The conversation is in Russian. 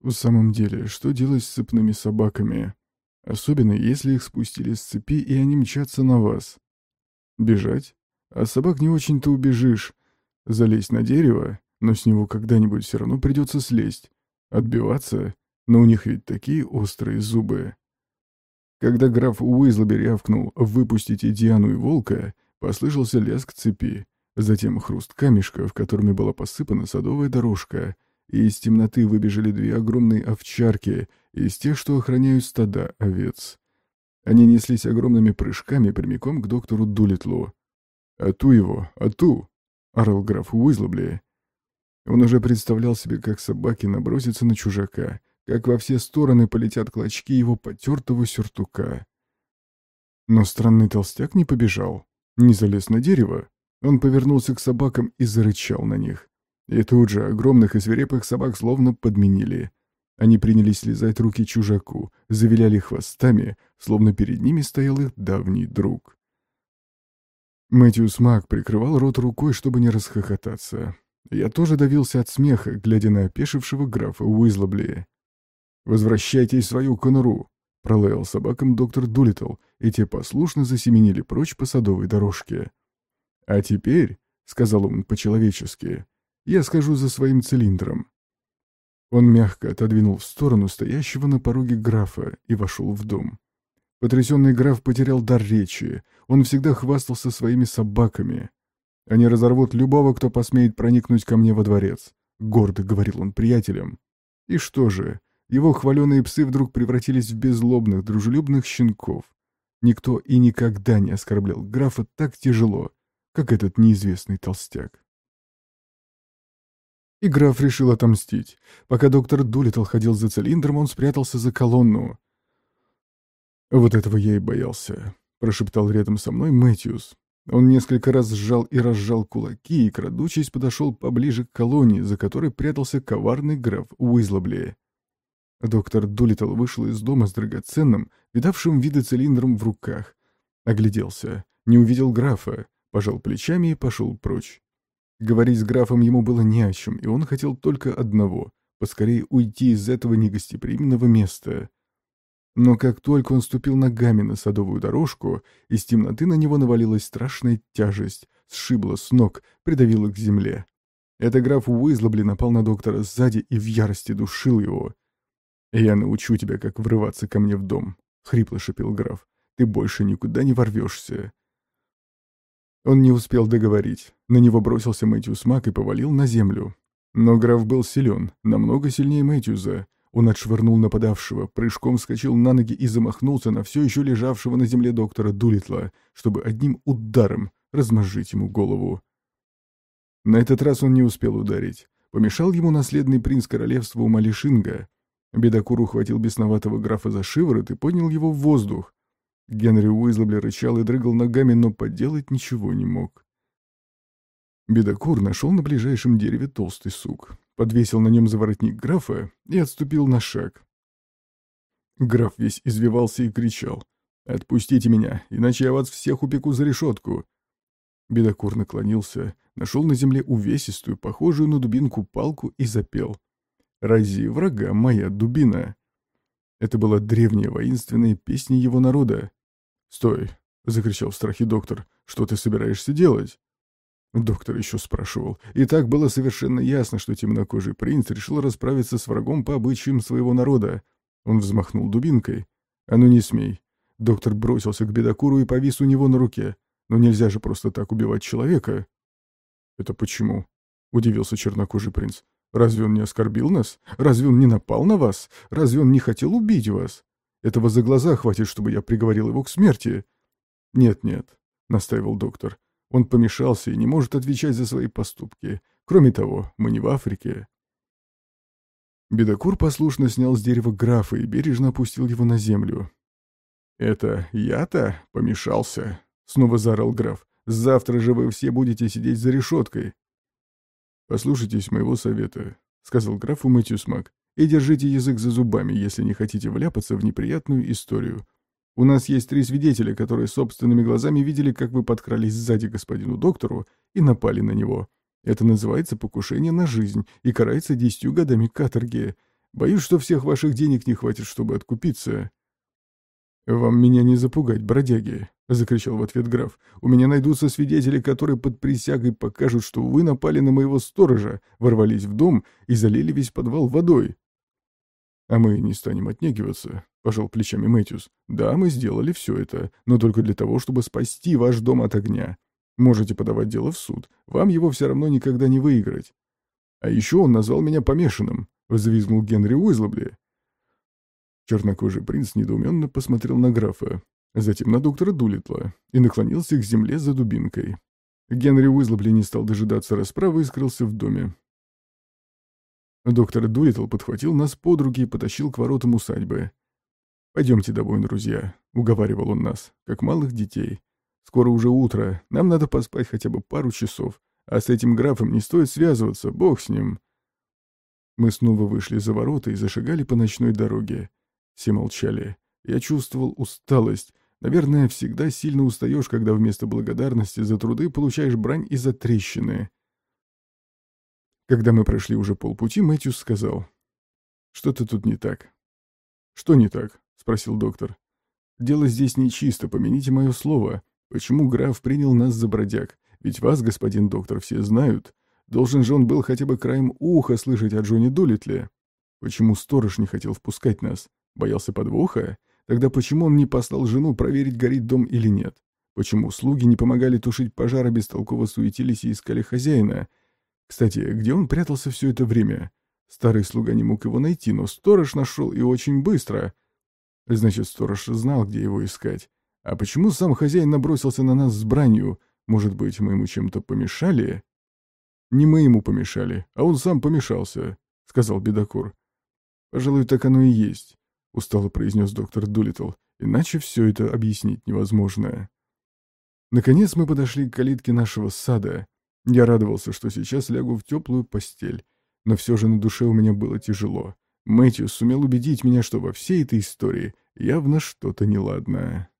В самом деле, что делать с цепными собаками? Особенно, если их спустили с цепи, и они мчатся на вас. Бежать? А собак не очень-то убежишь. Залезть на дерево, но с него когда-нибудь все равно придется слезть. Отбиваться? Но у них ведь такие острые зубы. Когда граф Уизлби рявкнул «выпустите Диану и волка», послышался лязг цепи, затем хруст камешков, которыми была посыпана садовая дорожка, и из темноты выбежали две огромные овчарки из тех, что охраняют стада овец. Они неслись огромными прыжками прямиком к доктору Дулитлу. «Ату его! Ату!» — орал граф Уизлобли. Он уже представлял себе, как собаки набросятся на чужака, как во все стороны полетят клочки его потертого сюртука. Но странный толстяк не побежал, не залез на дерево. Он повернулся к собакам и зарычал на них. И тут же огромных и свирепых собак словно подменили. Они принялись слезать руки чужаку, завиляли хвостами, словно перед ними стоял их давний друг. Мэтьюс Мак прикрывал рот рукой, чтобы не расхохотаться. Я тоже давился от смеха, глядя на опешившего графа Уизлобли. «Возвращайтесь в свою конуру!» — пролаял собакам доктор Дулитл, и те послушно засеменили прочь по садовой дорожке. «А теперь», — сказал он по-человечески, — «я схожу за своим цилиндром». Он мягко отодвинул в сторону стоящего на пороге графа и вошел в дом. Потрясенный граф потерял дар речи. Он всегда хвастался своими собаками. Они разорвут любого, кто посмеет проникнуть ко мне во дворец. Гордо говорил он приятелям. И что же, его хваленые псы вдруг превратились в беззлобных, дружелюбных щенков. Никто и никогда не оскорблял графа так тяжело, как этот неизвестный толстяк. И граф решил отомстить. Пока доктор Дулитл ходил за цилиндром, он спрятался за колонну. «Вот этого я и боялся», — прошептал рядом со мной Мэтьюс. Он несколько раз сжал и разжал кулаки и, крадучись, подошел поближе к колонне, за которой прятался коварный граф Уизлобли. Доктор Дулитл вышел из дома с драгоценным, видавшим виды цилиндром в руках. Огляделся, не увидел графа, пожал плечами и пошел прочь. Говорить с графом ему было не о чем, и он хотел только одного — поскорее уйти из этого негостеприимного места. Но как только он ступил ногами на садовую дорожку, из темноты на него навалилась страшная тяжесть, сшибла с ног, придавила к земле. Это граф Уизлобли напал на доктора сзади и в ярости душил его. «Я научу тебя, как врываться ко мне в дом», — хрипло шепел граф. «Ты больше никуда не ворвешься». Он не успел договорить. На него бросился Мэтьюс Мак и повалил на землю. Но граф был силен, намного сильнее Мэтьюза. Он отшвырнул нападавшего, прыжком вскочил на ноги и замахнулся на все еще лежавшего на земле доктора Дулитла, чтобы одним ударом размозжить ему голову. На этот раз он не успел ударить. Помешал ему наследный принц королевства Умалишинга. Бедокур ухватил бесноватого графа за шиворот и поднял его в воздух. Генри Уизлобли рычал и дрыгал ногами, но поделать ничего не мог. Бедокур нашел на ближайшем дереве толстый сук, подвесил на нем заворотник графа и отступил на шаг. Граф весь извивался и кричал. «Отпустите меня, иначе я вас всех упеку за решетку!» Бедокур наклонился, нашел на земле увесистую, похожую на дубинку палку и запел. «Рази врага моя дубина!» Это была древняя воинственная песня его народа. «Стой!» — закричал в страхе доктор. «Что ты собираешься делать?» Доктор еще спрашивал. И так было совершенно ясно, что темнокожий принц решил расправиться с врагом по обычаям своего народа. Он взмахнул дубинкой. «А ну не смей!» Доктор бросился к бедокуру и повис у него на руке. «Но нельзя же просто так убивать человека!» «Это почему?» — удивился чернокожий принц. Разве он не оскорбил нас? Разве он не напал на вас? Разве он не хотел убить вас? Этого за глаза хватит, чтобы я приговорил его к смерти. Нет-нет, настаивал доктор. Он помешался и не может отвечать за свои поступки. Кроме того, мы не в Африке. Бедокур послушно снял с дерева графа и бережно опустил его на землю. «Это я-то помешался?» — снова заорал граф. «Завтра же вы все будете сидеть за решеткой. «Послушайтесь моего совета», — сказал графу Мэтью Смак, «и держите язык за зубами, если не хотите вляпаться в неприятную историю. У нас есть три свидетеля, которые собственными глазами видели, как вы подкрались сзади господину доктору и напали на него. Это называется покушение на жизнь и карается десятью годами каторги. Боюсь, что всех ваших денег не хватит, чтобы откупиться». «Вам меня не запугать, бродяги», — закричал в ответ граф. «У меня найдутся свидетели, которые под присягой покажут, что вы напали на моего сторожа, ворвались в дом и залили весь подвал водой». «А мы не станем отнекиваться», — пожал плечами Мэтьюс. «Да, мы сделали все это, но только для того, чтобы спасти ваш дом от огня. Можете подавать дело в суд, вам его все равно никогда не выиграть». «А еще он назвал меня помешанным», — взвизгнул Генри Уизлобли. Чернокожий принц недоуменно посмотрел на графа, затем на доктора Дулитла и наклонился к земле за дубинкой. Генри Уизлобли не стал дожидаться расправы и скрылся в доме. Доктор Дулитл подхватил нас под руки и потащил к воротам усадьбы. «Пойдемте домой, друзья», — уговаривал он нас, как малых детей. «Скоро уже утро, нам надо поспать хотя бы пару часов, а с этим графом не стоит связываться, бог с ним». Мы снова вышли за ворота и зашагали по ночной дороге. Все молчали. Я чувствовал усталость. Наверное, всегда сильно устаешь, когда вместо благодарности за труды получаешь брань из-за трещины. Когда мы прошли уже полпути, Мэтьюс сказал. «Что-то тут не так». «Что не так?» — спросил доктор. «Дело здесь нечисто, помяните мое слово. Почему граф принял нас за бродяг? Ведь вас, господин доктор, все знают. Должен же он был хотя бы краем уха слышать о Джоне Дулитле. Почему сторож не хотел впускать нас? Боялся подвоха? Тогда почему он не послал жену проверить, горит дом или нет? Почему слуги не помогали тушить пожар, а бестолково суетились и искали хозяина? Кстати, где он прятался все это время? Старый слуга не мог его найти, но сторож нашел и очень быстро. Значит, сторож знал, где его искать. А почему сам хозяин набросился на нас с бранью? Может быть, мы ему чем-то помешали? Не мы ему помешали, а он сам помешался, — сказал Бедокур. Пожалуй, так оно и есть. — устало произнес доктор Дулитл. «Иначе все это объяснить невозможно». Наконец мы подошли к калитке нашего сада. Я радовался, что сейчас лягу в теплую постель. Но все же на душе у меня было тяжело. Мэтью сумел убедить меня, что во всей этой истории явно что-то неладное.